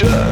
dirt.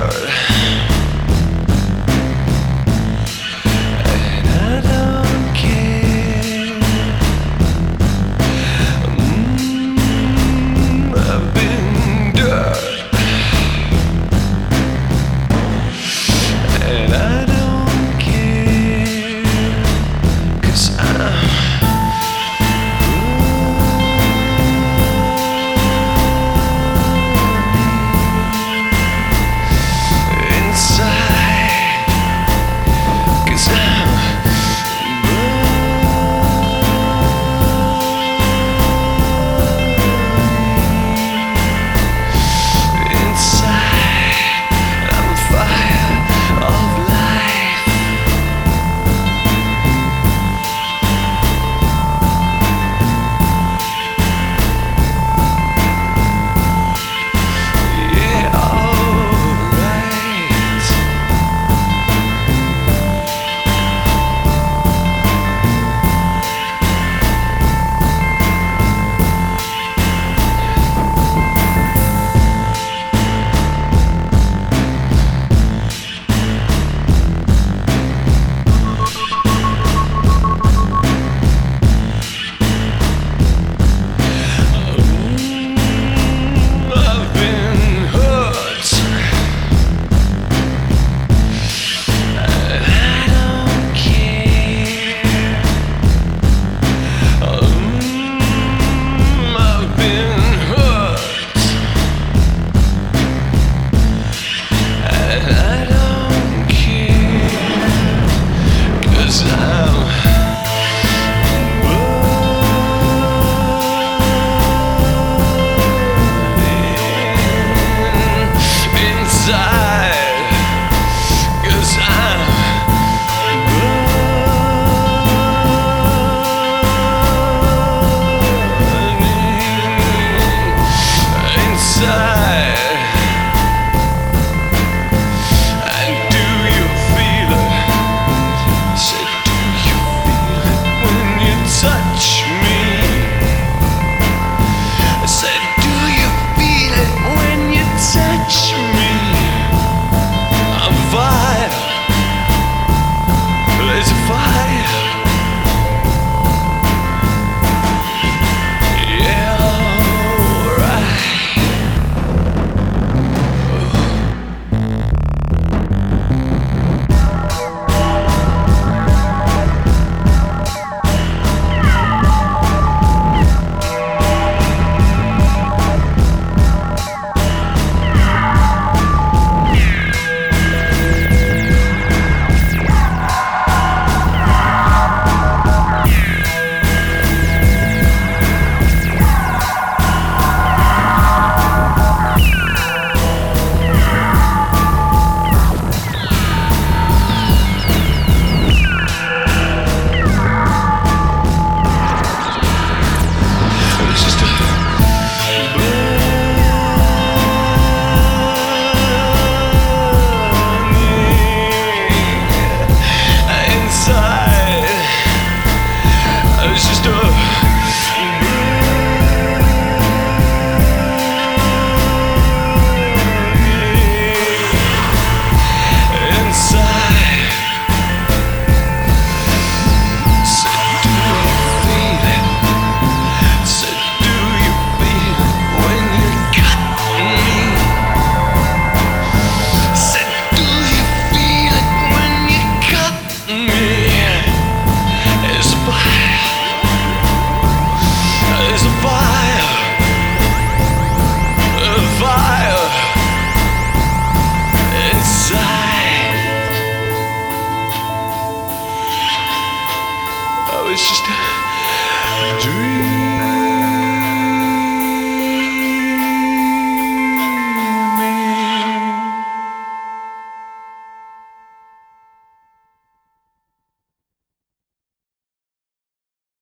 It's just a dream.